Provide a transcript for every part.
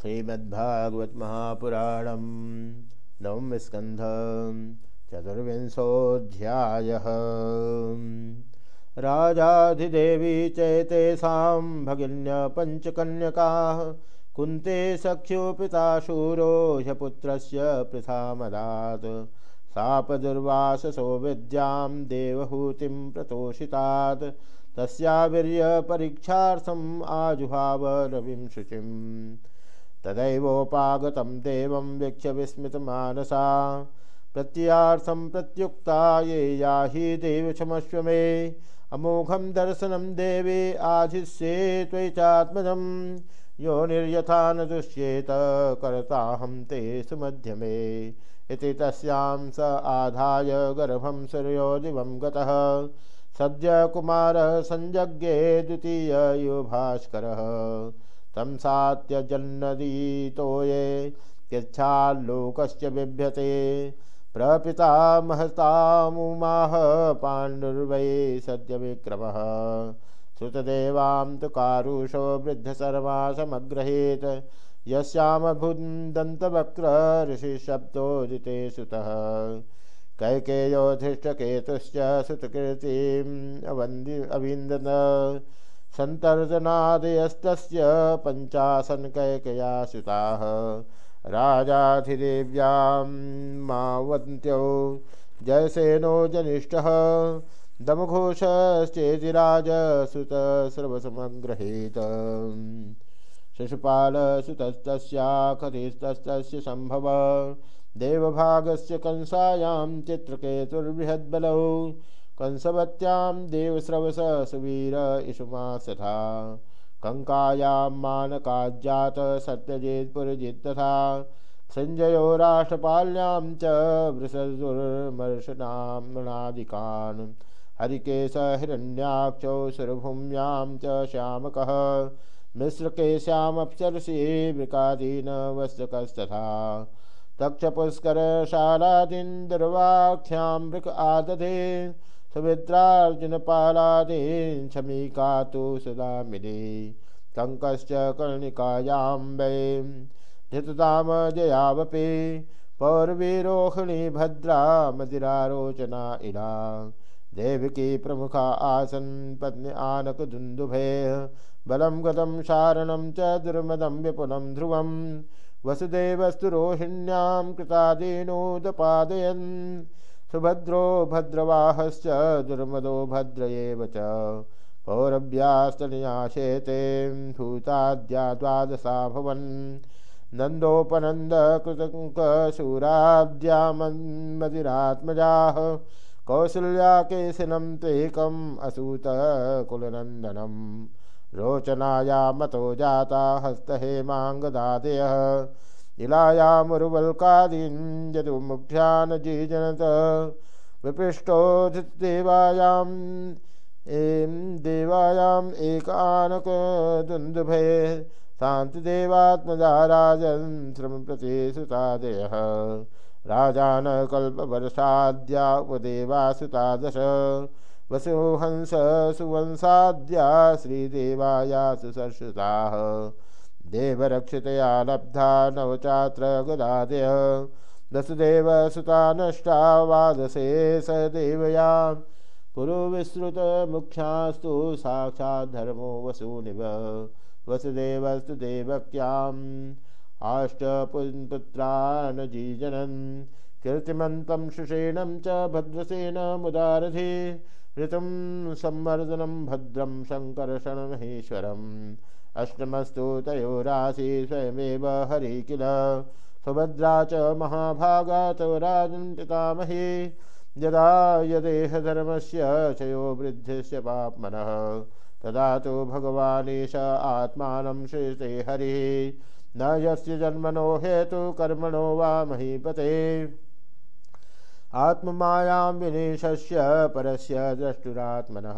श्रीमद्भागवत महापुराण नवम स्कंध चतुर्विंशोध्याय राजाधिदेवी चैतेषा भगिन्य पंचकन्यका कुंते सख्यो पिता शूरो ह्यपुत्रस्य पृथामदात् सापदुर्वाससो विद्यां देवहूतिं प्रतोषितात्। तस्यावीर्यपरीक्षार्थम् आजुहाव रविं तदैवोपागतं देवं वीक्ष्य विस्मितमानसा। प्रत्यार्थं प्रत्युक्ता ये याहि देवक्षमस्व मे अमोघं दर्शनं देवे आधिष्ये त्वयि यो निर्यथा न दुष्येत, कर्ताहं ते सुमध्यमे। इति तस्यां स आधाय गर्भं सूर्यो दिवं गतः। सद्य कुमार संज्ञे द्वितीय यो भास्कर तम सात्यजन्नदीतोये यच्छाल्लोकस्य बिभ्यते। प्रपिता महतामुमाह पाण्डुर्वै सद्य विक्रमः श्रुतदेवां तु कारुषो वृद्धशर्मा समग्रहीत यस्यामभुन्दन्तवक्र ऋषिशब्दोदिते सुतः कैकेयोधिष्ठकेतुश्च सुतकीर्तिम् अवन्दि अविन्दन। सन्तर्जनादयस्तस्य पञ्चासन् कैकया सुताः राजाधिदेव्यां मावन्त्यो जयसेनो जनिष्ठः दमघोषश्चेतिराजसुत सर्वसमग्रहेत। शिशुपालसुतस्तस्या कथिस्तस्तस्य सम्भव देवभागस्य कंसायां चित्रकेतुर्बृहद्बलौ कंसवत्यां देवस्रवस सुवीर इषुमा सथा कङ्कायां मानकाज्जात सत्यजित्पुरजित् तथा। सञ्जयो राष्ट्रपाल्यां च वृषदुर्मर्शनाम्नादिकान् हरिकेश हिरण्याक्षौ सुरभूम्यां च श्यामकः। मिश्रकेश्यामप्सरसि वृकादीनवस्तकस्तथा तक्षपुष्करशालादीन्दुर्वाख्यां मृक आदधे। सुमित्रार्जुनपालादीन् शमीका तु सदा मिले। कङ्कश्च कर्णिकायां वै। धृततामजयावपि पौर्वीरोहिणी भद्रा मदिरारोचना इला देवकी प्रमुखा आसन् पत्नी आनकदुन्दुभे। बलं गतं शारणं च दुर्मदं विपुलं ध्रुवम्। वसुदेवस्तु रोहिण्यां कृतादीनोदपादयन्। सुभद्रो भद्रवाहश्च दुर्मदो भद्र एव च। पौरव्यास्तनयाशेते भूताद्या द्वादशा भवन्। नन्दोपनन्दकृतङ्कशूराद्यामन्मदिरात्मजाः कौसल्याकेशिनं त्वेकम् असूतकुलनन्दनम् रोचनाया मतो जाता हस्तहेमाङ्गदादयः। इलायामुर्वल्कादीन् यदुमुख्यानजीजनत विपृष्टोधिदेवायाम् एँ देवायाम् एकानकदुन्दुभे शान्तिदेवात्मजा राजन् श्रमप्रति सुतादयः राजान कल्पवर्षाद्या उपदेवासुता दश। वसुहंस सुवंसाद्या श्रीदेवाया सुसर्षुताः। देवरक्षितया लब्धा नवचात्र गदादय दशदेव सुता नष्टा वादसे स देवया पुरुविश्रुतमुख्यास्तु साक्षाद्धर्मो वसूनिव वसुदेवस्तु देवक्याम् आष्टपुत्रान् जीजनन् कीर्तिमन्तं शुषेणं च भद्रसेनमुदारधि ऋतुं सम्मर्दनं भद्रं शङ्करशरणमहेश्वरम् अष्टमस्तु तयोरासि स्वयमेव हरि किल। सुभद्रा च महाभागा तव राजन् पितामही यदा यदेहधर्मस्य चयो वृद्धिस्य पाप्मनः, तदा तु भगवानेश आत्मानं श्रेष्ठे हरिः। न यस्य जन्मनो हेतु कर्मणो वा महीपते। आत्ममायां विनेशस्य परस्य द्रष्टुरात्मनः।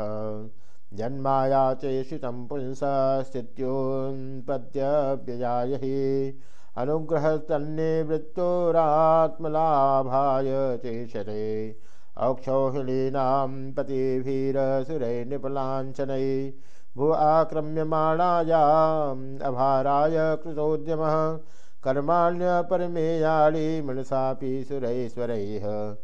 जन्माया चेषितं पुंसस्थित्योन्पद्यव्ययाय हि अनुग्रहस्तन्निवृत्तोरात्मलाभाय चेषते औक्षौहिणीनां पतिभिरसुरैर्निपलाञ्छनैः भू आक्रम्यमाणायाम् अभाराय कृतोद्यमः। कर्माण्यपरमेयाळी मनसापि सुरैश्वरैः।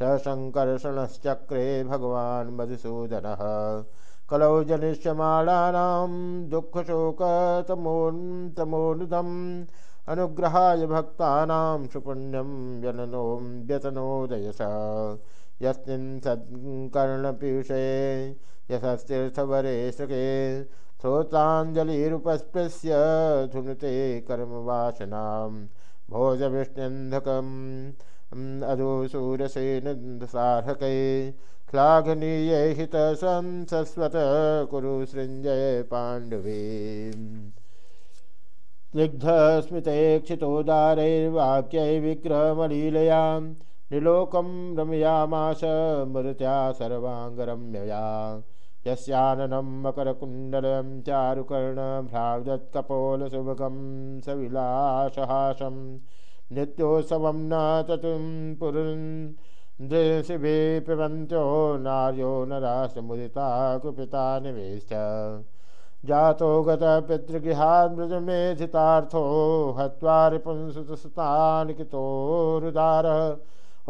सशङ्कर्षणश्चक्रे भगवान् मधुसूदनः। कलौ जनिष्यमाणानां दुःखशोकतमोन्तमोनुदम् अनुग्रहाय भक्तानां सुपुण्यं व्यननो व्यतनोदयस। यस्मिन् सत्कर्णपीयूषे यशस्तीर्थवरे सृके श्रोताञ्जलिरुपस्पृश्य धुनुते कर्मवासनां। भोजविष्ण्यन्धकम् अधुसूरसेनसार्हकै श्लाघनीय हित संसस्वत कुरु सृञ्जय पाण्डवे। स्निग्धस्मितैक्षितोदारैर्वाक्यै विग्रहमलीलयां निलोकं रमयामास मृत्या सर्वाङ्गरम्यया। यस्याननं मकरकुण्डलं चारुकर्णभ्राजत्कपोलसुभगं सविलासहासं नित्योत्सवं न ततुं पुरुन्द्रशिभे पिबन्त्यो नार्यो नरासमुदिता कुपिता निवेश्च। जातो गतपितृगृहान्मृजमेधितार्थो हत्वा रिपुंसुतसुतान् कितोरुदारः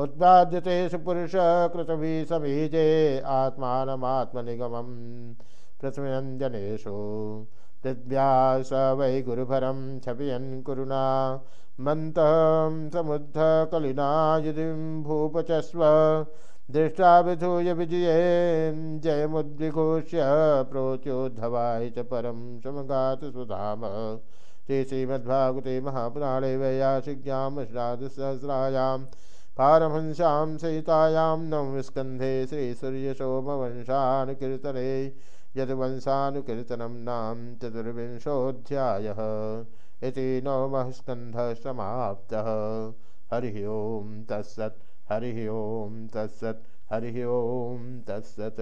उत्पाद्यतेषु पुरुषकृतभि समीजे आत्मानमात्मनिगमं प्रथमञ्जनेषु पृथ्व्या स वै गुरुभरं क्षपयन् कुरुना। मन्तं समुद्धकलिना युधिं भूपचस्व। विजये जयमुद्विघोष्य प्रोच्योद्धवाय च परं समगात सुधाम। श्री श्रीमद्भागवते महापुराणे वैयासिज्ञां श्राद्धसहस्रायां पारमहंस्यां सहितायां नवस्कन्धे श्रीसूर्यसोमवंशानुकीर्तने यद्वंशानुकीर्तनं नाम चतुर्विशोध्याय इति नवमः स्कन्धः ओं तत्सत् हरि ओं तत्सत् हरि ओं तत्सत्।